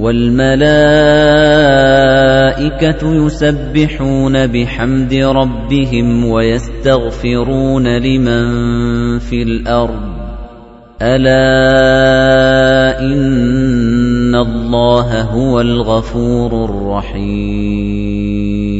وَالْمَلَائِكَةُ يُسَبِّحُونَ بِحَمْدِ رَبِّهِمْ وَيَسْتَغْفِرُونَ لِمَن فِي الْأَرْضِ. أَلَا إِنَّ اللَّهَ هُوَ الْغَفُورُ الرَّحِيمُ.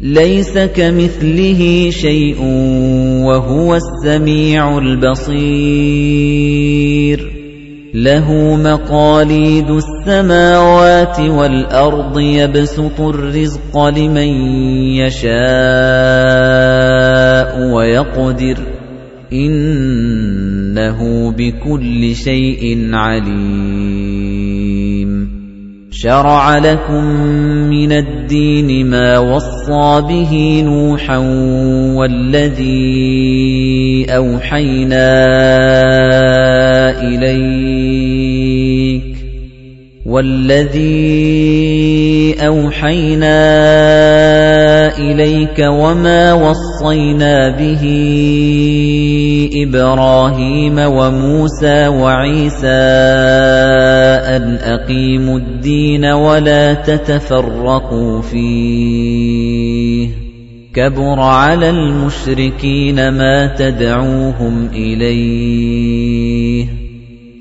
لَيْسَ كَمِثْلِهِ شَيْءٌ وَهُوَ السَّمِيعُ الْبَصِيرُ. لَهُ مَقَالِيدُ السَّمَاوَاتِ وَالْأَرْضِ يَبْسُطُ الرِّزْقَ لِمَن يَشَاءُ وَيَقْدِرُ. إِنَّهُ بِكُلِّ شَيْءٍ عَلِيمٌ. شَرَعَ لَكُم مِّنَ الدِّينِ مَا وَصَّىٰ بِهِ نُوحًا وَالَّذِي أَوْحَيْنَا إِلَيْكَ وَالَّذِي أَوْحَيْنَا إِلَيْكَ وَمَا وَصَّيْنَا بِهِ إِبْرَاهِيمَ وَمُوسَى وَعِيسَىٰ أَنْ أَقِيمُوا الدِّينَ وَلَا تَتَفَرَّقُوا فِيهِ كَبُرَ عَلَى الْمُشْرِكِينَ مَا تَدْعُوهُمْ إِلَيْهِ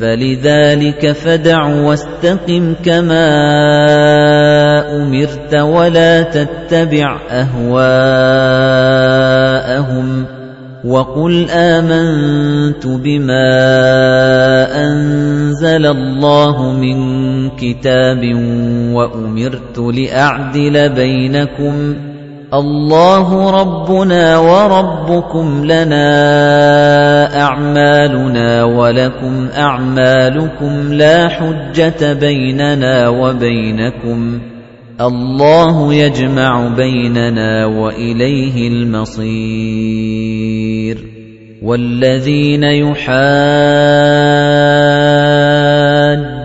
فَلِذَلِكَ فَدَعْ وَاسْتَقِمْ كَمَا أُمِرْتَ وَلَا تَتَّبِعْ أَهْوَاءَهُمْ وَقُلْ آمَنْتُ بِمَا أَنزَلَ اللَّهُ مِنْ كِتَابٍ وَأُمِرْتُ لِأَعْدِلَ بَيْنَكُمْ اللَّهُ رَبُّنَا وَرَبُّكُمْ لَنَا أَعْمَالُنَا وَلَكُمْ أَعْمَالُكُمْ لَا حُجَّةَ بَيْنَنَا وَبَيْنَكُمْ. اللَّهُ يَجْمَعُ بَيْنَنَا وَإِلَيْهِ الْمَصِيرُ. وَالَّذِينَ يُحَاجُّونَ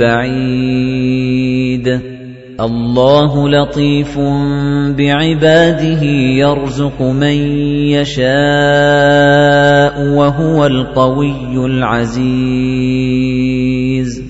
بَعِيدٍ. اللَّهُ لَطِيفٌ بِعِبَادِهِ يَرْزُقُ مَن يَشَاءُ وَهُوَ الْقَوِيُّ الْعَزِيزُ.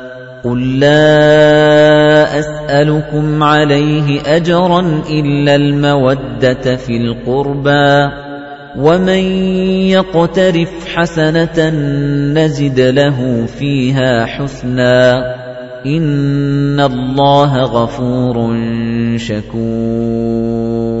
قُل لَّا أَسْأَلُكُمْ عَلَيْهِ أَجْرًا إِلَّا الْمَوَدَّةَ فِي الْقُرْبَى وَمَن يَقْتَرِفْ حَسَنَةً نَّزِدْ لَهُ فِيهَا حُسْنًا إِنَّ اللَّهَ غَفُورٌ شَكُورٌ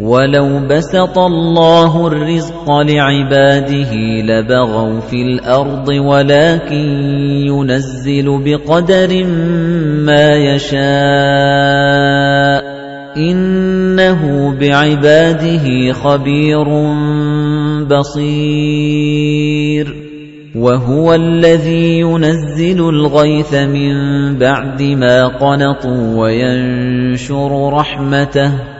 وَلَوْ بَسَطَ اللَّهُ الرِّزْقَ لِعِبَادِهِ لَبَغَوْا فِي الْأَرْضِ وَلَكِن يُنَزِّلُ بِقَدَرٍ مَّا يَشَاءُ إِنَّهُ بِعِبَادِهِ خَبِيرٌ بَصِيرٌ وَهُوَ الَّذِي يُنَزِّلُ الْغَيْثَ مِن بَعْدِ مَا قَنَطُوا وَيَنشُرُ رَحْمَتَهُ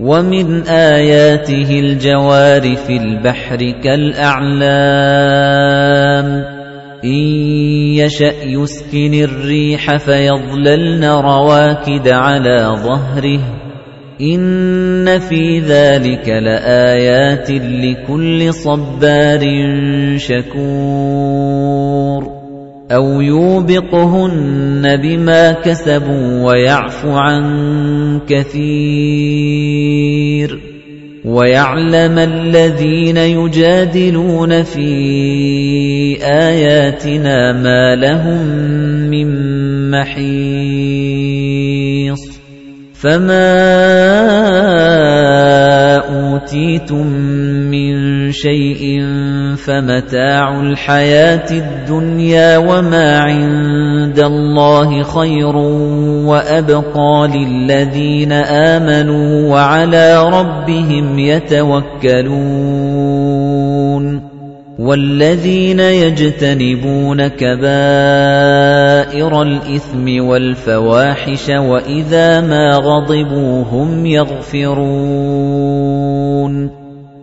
وَمِنْ آيَاتِهِ الْجَوَارِ فِي الْبَحْرِ كَالْأَعْلَامِ. إِن يَشَأْ يُسْكِنِ الرِّيحَ فَيَظْلَلْنَ رَوَاكِدَ عَلَى ظَهْرِهِ. إِنَّ فِي ذَلِكَ لَآيَاتٍ لِكُلِّ صَبَّارٍ شَكُورٍ. أَوْ يُوبِقْهُنَّ بِمَا كَسَبُوا وَيَعْفُ عَن كَثِيرٍ وَيَعْلَمَ الَّذِينَ يُجَادِلُونَ فِي آيَاتِنَا مَا لَهُم مِّن مَّحِيصٍ فَمَا أُوتِيتُم مِّن شَيْءٍ فَمَتَاعُ الْحَيَاةِ الدُّنْيَا وَمَا عِندَ اللَّهِ خَيْرٌ وَأَبْقَىٰ لِلَّذِينَ آمَنُوا وَعَلَىٰ رَبِّهِمْ يَتَوَكَّلُونَ وَالَّذِينَ يَجْتَنِبُونَ كَبَائِرَ الْإِثْمِ وَالْفَوَاحِشَ وَإِذَا مَا غَضِبُوا هُمْ يَغْفِرُونَ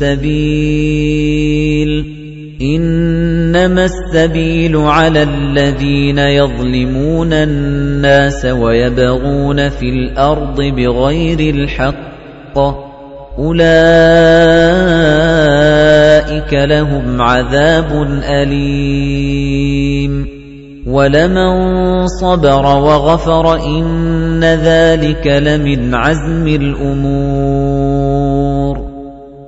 سَبِيلٍ إِنَّمَا السَّبِيلُ عَلَى الَّذِينَ يَظْلِمُونَ النَّاسَ وَيَبْغُونَ فِي الْأَرْضِ بِغَيْرِ الْحَقِّ أُولَئِكَ لَهُمْ عَذَابٌ أَلِيمٌ وَلَمَن صَبَرَ وَغَفَرَ إِنَّ ذَلِكَ لَمِنْ عَزْمِ الْأُمُورِ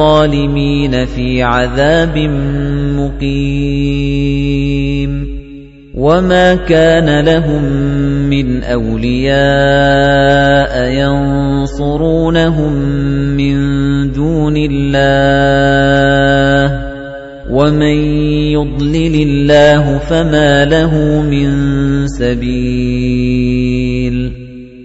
الظَّالِمِينَ فِي عَذَابٍ مُقِيمٍ وَمَا كَانَ لَهُم مِّنْ أَوْلِيَاءَ يَنصُرُونَهُم مِّن دُونِ اللَّهِ وَمَن يُضْلِلِ اللَّهُ فَمَا لَهُ مِن سَبِيلٍ